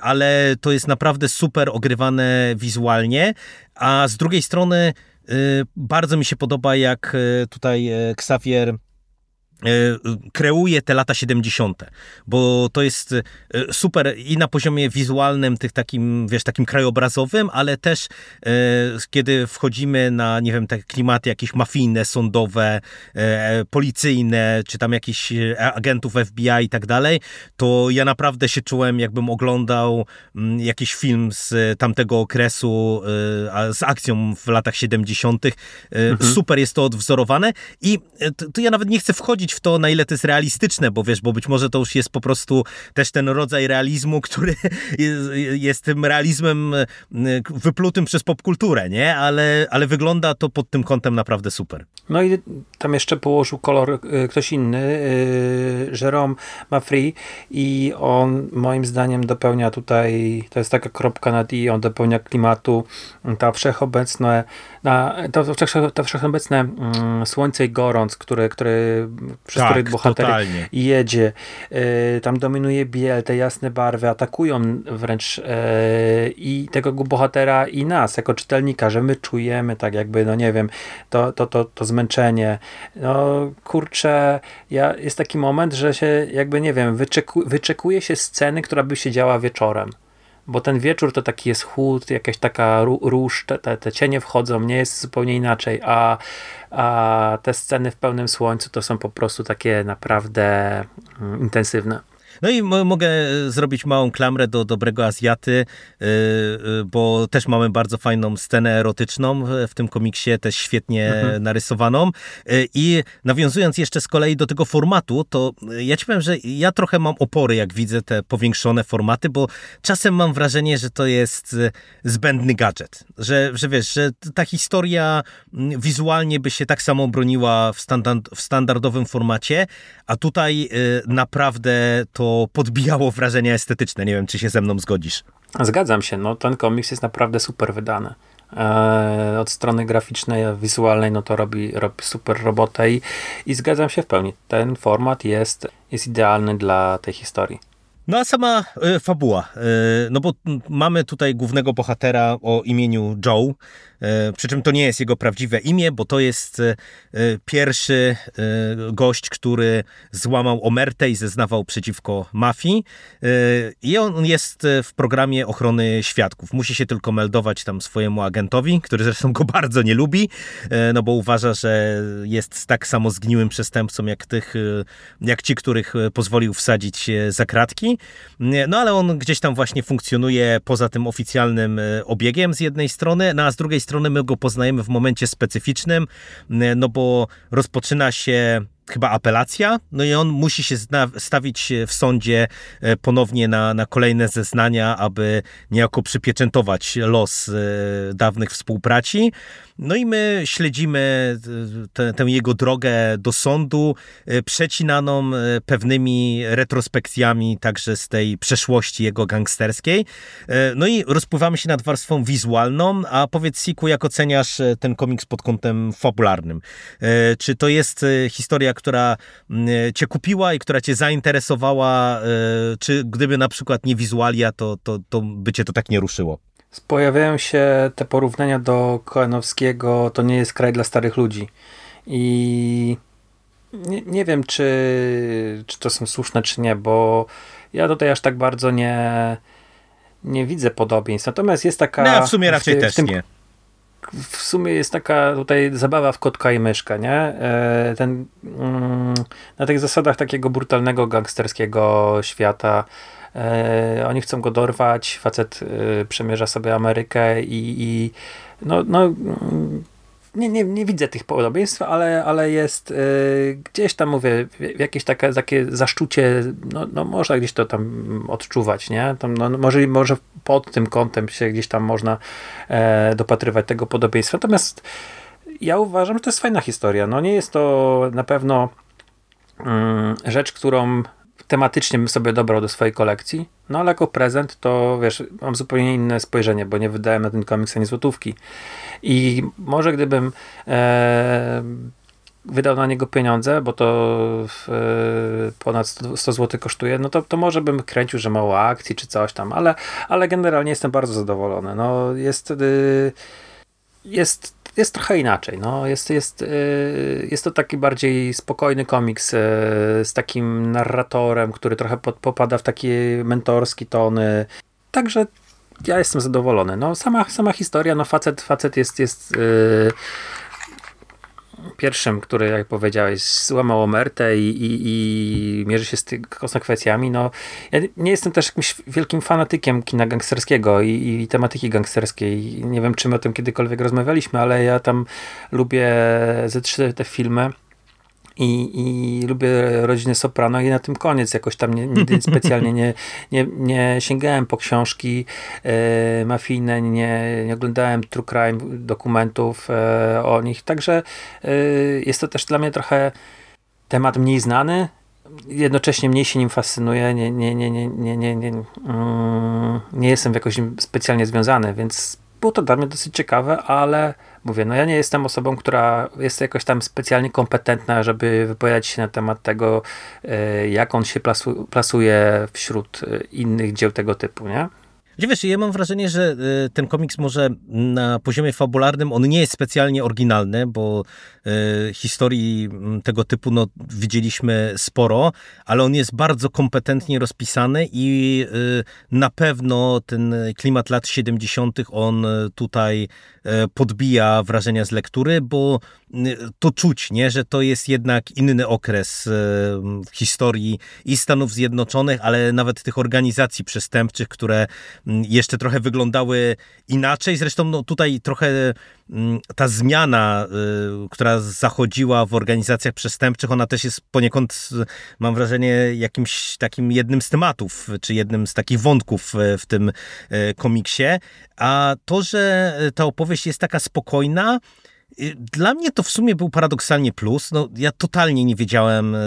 ale to jest naprawdę super ogrywane wizualnie, a z drugiej strony bardzo mi się podoba, jak y, tutaj y, Xavier kreuje te lata 70., bo to jest e, super i na poziomie wizualnym, tych takim, wiesz, takim krajobrazowym, ale też e, kiedy wchodzimy na, nie wiem, te klimaty jakieś mafijne, sądowe, policyjne, czy tam jakichś agentów FBI i tak dalej, to ja naprawdę się czułem, jakbym oglądał mm, jakiś film z tamtego okresu, z akcją w latach 70. Mhm. Super jest to odwzorowane i to ja nawet nie chcę wchodzić w to, na ile to jest realistyczne, bo wiesz, bo być może to już jest po prostu też ten rodzaj realizmu, który jest, jest tym realizmem e, wyplutym przez popkulturę, nie? Ale, ale wygląda to pod tym kątem naprawdę super. No i tam jeszcze położył kolor e, ktoś inny, e, Jerome Mafri i on moim zdaniem dopełnia tutaj, to jest taka kropka nad i, on dopełnia klimatu, ta wszechobecne, na, to, to wszechobecne mm, słońce i gorąc, które, które przez tak, który bohater totalnie. jedzie. E, tam dominuje biel, te jasne barwy, atakują wręcz e, i tego bohatera i nas, jako czytelnika, że my czujemy tak jakby, no nie wiem, to, to, to, to zmęczenie. No kurczę, ja, jest taki moment, że się jakby, nie wiem, wyczeku, wyczekuje się sceny, która by się działa wieczorem bo ten wieczór to taki jest chłód, jakaś taka róż, te, te cienie wchodzą, nie jest zupełnie inaczej, a, a te sceny w pełnym słońcu to są po prostu takie naprawdę mm, intensywne. No i mogę zrobić małą klamrę do dobrego Azjaty, y, y, bo też mamy bardzo fajną scenę erotyczną w tym komiksie, też świetnie mhm. narysowaną. I nawiązując jeszcze z kolei do tego formatu, to ja ci powiem, że ja trochę mam opory, jak widzę te powiększone formaty, bo czasem mam wrażenie, że to jest zbędny gadżet. Że, że wiesz, że ta historia mm, wizualnie by się tak samo broniła w, standard, w standardowym formacie, a tutaj naprawdę to podbijało wrażenia estetyczne. Nie wiem, czy się ze mną zgodzisz. Zgadzam się. No, ten komiks jest naprawdę super wydany. Eee, od strony graficznej, wizualnej, no to robi, robi super robotę i, i zgadzam się w pełni. Ten format jest, jest idealny dla tej historii. No a sama y, fabuła, y, no bo mamy tutaj głównego bohatera o imieniu Joe, E, przy czym to nie jest jego prawdziwe imię, bo to jest e, pierwszy e, gość, który złamał omertę i zeznawał przeciwko mafii. I on jest w programie ochrony świadków. Musi się tylko meldować tam swojemu agentowi, który zresztą go bardzo nie lubi, no bo uważa, że jest tak samo zgniłym przestępcą jak tych, jak ci, których pozwolił wsadzić za kratki. No ale on gdzieś tam właśnie funkcjonuje poza tym oficjalnym obiegiem z jednej strony, no a z drugiej strony my go poznajemy w momencie specyficznym, no bo rozpoczyna się chyba apelacja, no i on musi się stawić w sądzie e, ponownie na, na kolejne zeznania, aby niejako przypieczętować los e, dawnych współpraci. No i my śledzimy e, tę jego drogę do sądu, przecinaną pewnymi retrospekcjami także z tej przeszłości jego gangsterskiej. No i rozpływamy się nad warstwą wizualną, a powiedz Siku, jak oceniasz ten komiks pod kątem fabularnym? Czy to jest historia, która cię kupiła i która cię zainteresowała, e, czy gdyby na przykład nie wizualia, to, to, to by cię to tak nie ruszyło? Pojawiają się te porównania do Koenowskiego, to nie jest kraj dla starych ludzi. I nie, nie wiem, czy, czy to są słuszne, czy nie, bo ja tutaj aż tak bardzo nie, nie widzę podobieństw. Natomiast jest taka. No, w sumie raczej w, też w tym, nie w sumie jest taka tutaj zabawa w kotka i myszkę, nie? E, ten, mm, na tych zasadach takiego brutalnego gangsterskiego świata e, oni chcą go dorwać, facet e, przemierza sobie Amerykę i, i no, no mm, nie, nie, nie widzę tych podobieństw, ale, ale jest y, gdzieś tam, mówię, jakieś takie, takie zaszczucie, no, no można gdzieś to tam odczuwać, nie? Tam, no, może, może pod tym kątem się gdzieś tam można e, dopatrywać tego podobieństwa. Natomiast ja uważam, że to jest fajna historia. No nie jest to na pewno mm, rzecz, którą tematycznie bym sobie dobrał do swojej kolekcji, no ale jako prezent to wiesz, mam zupełnie inne spojrzenie, bo nie wydałem na ten komiks ani złotówki. I może gdybym e, wydał na niego pieniądze, bo to e, ponad 100, 100 zł kosztuje, no to, to może bym kręcił, że mało akcji czy coś tam, ale, ale generalnie jestem bardzo zadowolony. No jest, jest jest trochę inaczej. No. Jest, jest, y, jest to taki bardziej spokojny komiks y, z takim narratorem, który trochę pod, popada w takie mentorskie tony. Także ja jestem zadowolony. No, sama, sama historia, no facet, facet jest, jest yy, pierwszym, który, jak powiedziałeś, złamał omertę i, i, i mierzy się z tymi konsekwencjami. No, ja nie jestem też jakimś wielkim fanatykiem kina gangsterskiego i, i tematyki gangsterskiej. Nie wiem, czy my o tym kiedykolwiek rozmawialiśmy, ale ja tam lubię ze trzy te filmy i, i lubię rodziny Soprano i na tym koniec. Jakoś tam nie, nigdy specjalnie nie, nie, nie sięgałem po książki e, mafijne, nie, nie oglądałem true crime dokumentów e, o nich, także e, jest to też dla mnie trochę temat mniej znany, jednocześnie mniej się nim fascynuje, nie, nie, nie, nie, nie, nie, nie, mm, nie jestem jakoś specjalnie związany, więc było to dla mnie dosyć ciekawe, ale mówię, no ja nie jestem osobą, która jest jakoś tam specjalnie kompetentna, żeby wypowiadać się na temat tego, e, jak on się plasuje wśród e, innych dzieł tego typu, nie? Wiesz, ja mam wrażenie, że y, ten komiks może na poziomie fabularnym, on nie jest specjalnie oryginalny, bo y, historii mm, tego typu no, widzieliśmy sporo, ale on jest bardzo kompetentnie rozpisany i y, na pewno ten klimat lat 70. on tutaj podbija wrażenia z lektury, bo to czuć, nie? że to jest jednak inny okres w historii i Stanów Zjednoczonych, ale nawet tych organizacji przestępczych, które jeszcze trochę wyglądały inaczej. Zresztą no, tutaj trochę ta zmiana, y, która zachodziła w organizacjach przestępczych, ona też jest poniekąd, mam wrażenie, jakimś takim jednym z tematów, czy jednym z takich wątków w tym y, komiksie. A to, że ta opowieść jest taka spokojna, Y, dla mnie to w sumie był paradoksalnie plus. No, ja totalnie nie wiedziałem, e,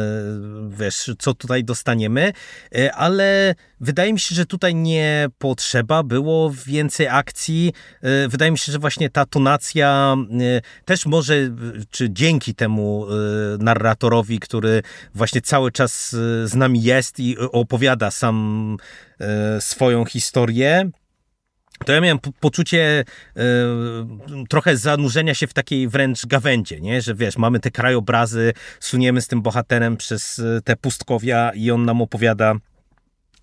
wiesz, co tutaj dostaniemy, e, ale wydaje mi się, że tutaj nie potrzeba było więcej akcji. Wydaje mi się, że właśnie ta tonacja też może, czy dzięki temu narratorowi, który właśnie cały czas z nami jest i opowiada sam swoją historię, to ja miałem poczucie y, trochę zanurzenia się w takiej wręcz gawędzie, nie? że wiesz, mamy te krajobrazy, suniemy z tym bohaterem przez e, te pustkowia i on nam opowiada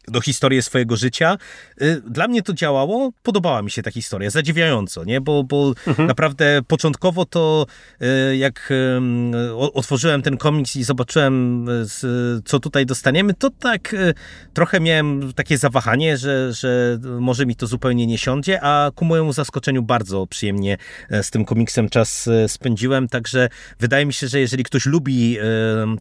do historii swojego życia. Y, dla mnie to działało, podobała mi się ta historia, zadziwiająco, nie? bo, bo mhm. naprawdę początkowo to y, jak otworzyłem ten komiks i zobaczyłem, y, co tutaj dostaniemy, to tak trochę miałem takie zawahanie, że, że może mi to zupełnie nie siądzie, a ku mojemu zaskoczeniu bardzo przyjemnie e, z tym komiksem czas e, spędziłem, także wydaje mi się, że jeżeli ktoś lubi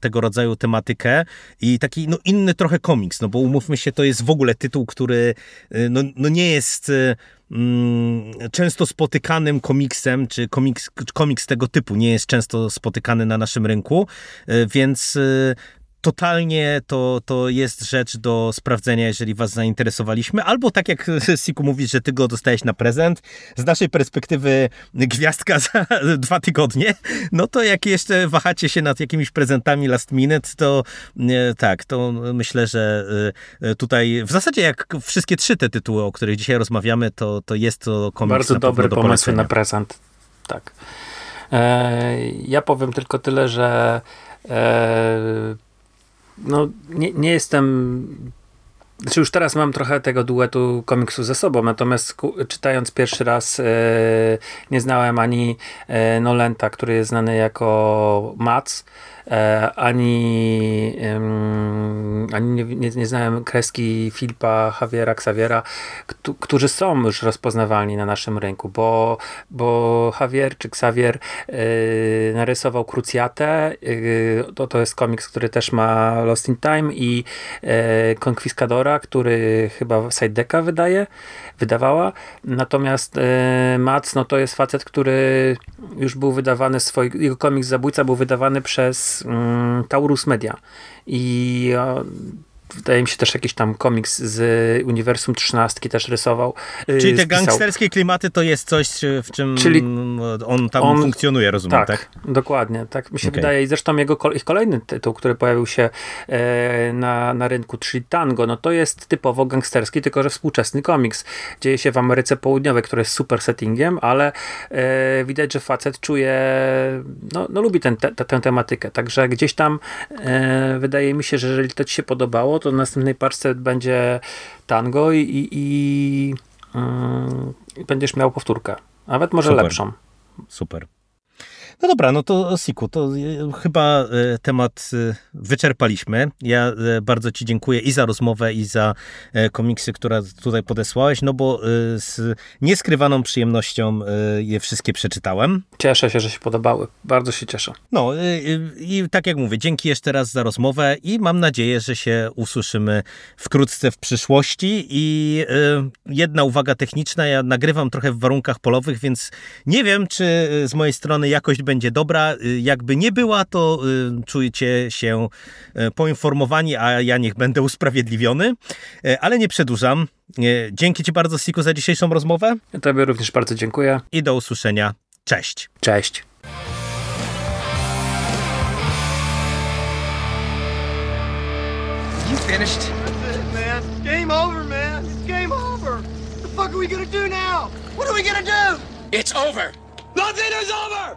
tego rodzaju tematykę i taki no, inny trochę komiks, no bo umówmy się, to jest w ogóle tytuł, który y, no, no nie jest y, mm, często spotykanym komiksem, czy komiks, komiks tego typu nie jest często spotykany na naszym rynku, y, więc totalnie to, to jest rzecz do sprawdzenia, jeżeli was zainteresowaliśmy, albo tak jak Siku mówisz, że ty go dostałeś na prezent, z naszej perspektywy gwiazdka za dwa tygodnie, no to jak jeszcze wahacie się nad jakimiś prezentami last minute, to tak, to myślę, że e, tutaj w zasadzie jak wszystkie trzy te tytuły, o których dzisiaj rozmawiamy, to, to jest to komiks Bardzo dobry do pomysł na prezent, tak. E, ja powiem tylko tyle, że e, no, nie, nie jestem Znaczy już teraz mam trochę tego duetu komiksu ze sobą, natomiast czytając pierwszy raz e, nie znałem ani e, Nolenta, który jest znany jako Mats, e, ani, em, ani nie, nie, nie znałem kreski Filipa Javiera Xaviera, któ- którzy są już rozpoznawalni na naszym rynku, bo, bo Javier czy Xavier narysował Cruciatę, e, to, to jest komiks, który też ma Lost in Time i e, Który chyba Sidedecka wydaje, wydawała. Natomiast e, Mats, no to jest facet, który już był wydawany, swój, jego komiks Zabójca był wydawany przez mm, Taurus Media i wydaje mi się też jakiś tam komiks z Uniwersum 13 też rysował. e, Czyli te spisał. gangsterskie klimaty to jest coś, w czym Czyli on tam on- funkcjonuje, rozumiem, tak? Tak, dokładnie. Tak mi się Okej. wydaje. I zresztą jego ich kolejny tytuł, który pojawił się e, na, na rynku, czyli Tango, no to jest typowo gangsterski, tylko że współczesny komiks. Dzieje się w Ameryce Południowej, który jest super settingiem, ale e, widać, że facet czuje, no, no lubi ten, te, tę tematykę. Także gdzieś tam e, wydaje mi się, że jeżeli to ci się podobało, to w następnej paczce będzie Tango i, i, i i będziesz miał powtórkę. Nawet może Super. lepszą. Super. No dobra, no to Siku, to e, chyba e, temat e, wyczerpaliśmy. Ja bardzo Ci dziękuję i za rozmowę, i za komiksy, które tutaj podesłałeś, no bo z nieskrywaną przyjemnością je wszystkie przeczytałem. Cieszę się, że się podobały. Bardzo się cieszę. No i tak jak mówię, dzięki jeszcze raz za rozmowę i mam nadzieję, że się usłyszymy wkrótce w przyszłości. I jedna uwaga techniczna, ja nagrywam trochę w warunkach polowych, więc nie wiem, czy z mojej strony jakość będzie dobra. Y, Jakby nie była, to y, czujecie się y, poinformowani, a ja niech będę usprawiedliwiony. Ale nie przedłużam. Dzięki Ci bardzo, Siku, za dzisiejszą rozmowę Ja Tobie również bardzo dziękuję. i do usłyszenia. Cześć. Cześć. You finished? That's it, man. Game over, man. It's game over. What the fuck are we gonna do now? What are we gonna do? It's over. Nothing is over!